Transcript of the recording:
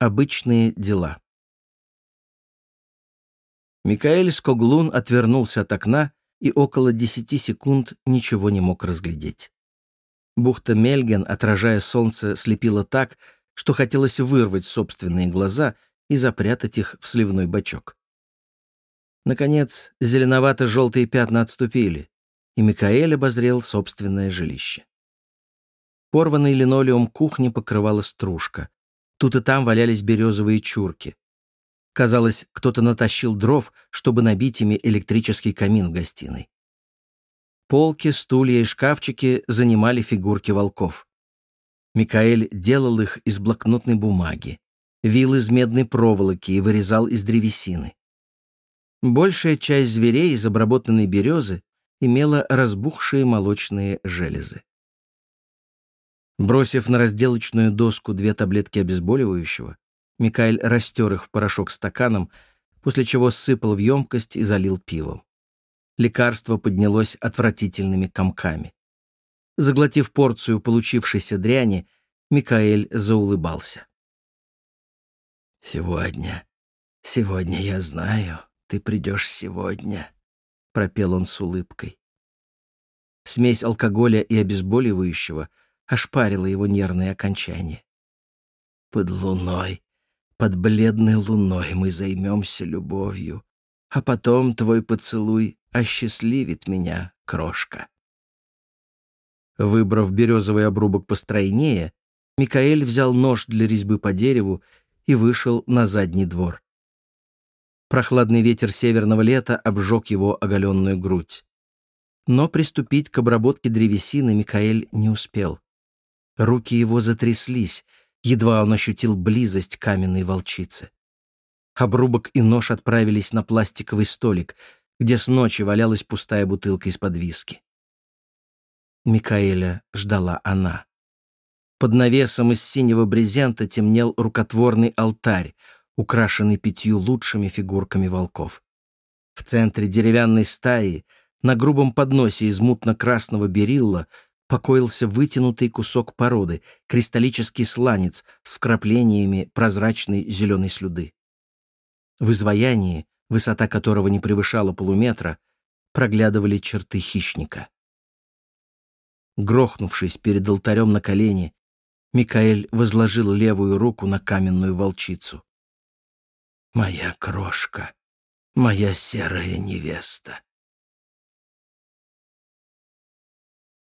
Обычные дела. Микаэль Скоглун отвернулся от окна и около десяти секунд ничего не мог разглядеть. Бухта Мельген, отражая солнце, слепила так, что хотелось вырвать собственные глаза и запрятать их в сливной бачок. Наконец, зеленовато-желтые пятна отступили, и Микаэль обозрел собственное жилище. Порванный линолеум кухни покрывала стружка. Тут и там валялись березовые чурки. Казалось, кто-то натащил дров, чтобы набить ими электрический камин в гостиной. Полки, стулья и шкафчики занимали фигурки волков. Микаэль делал их из блокнотной бумаги, вил из медной проволоки и вырезал из древесины. Большая часть зверей из обработанной березы имела разбухшие молочные железы. Бросив на разделочную доску две таблетки обезболивающего, Микаэль растер их в порошок стаканом, после чего сыпал в емкость и залил пивом. Лекарство поднялось отвратительными комками. Заглотив порцию получившейся дряни, Микаэль заулыбался. «Сегодня, сегодня я знаю, ты придешь сегодня», — пропел он с улыбкой. Смесь алкоголя и обезболивающего — ошпарило его нервные окончания. Под луной, под бледной луной мы займемся любовью, а потом твой поцелуй осчастливит меня, крошка. Выбрав березовый обрубок постройнее, Микаэль взял нож для резьбы по дереву и вышел на задний двор. Прохладный ветер северного лета обжег его оголенную грудь. Но приступить к обработке древесины Микаэль не успел. Руки его затряслись, едва он ощутил близость каменной волчицы. Обрубок и нож отправились на пластиковый столик, где с ночи валялась пустая бутылка из-под виски. Микаэля ждала она. Под навесом из синего брезента темнел рукотворный алтарь, украшенный пятью лучшими фигурками волков. В центре деревянной стаи, на грубом подносе из мутно-красного берилла, покоился вытянутый кусок породы, кристаллический сланец с вкраплениями прозрачной зеленой слюды. В изваянии, высота которого не превышала полуметра, проглядывали черты хищника. Грохнувшись перед алтарем на колени, Микаэль возложил левую руку на каменную волчицу. «Моя крошка, моя серая невеста,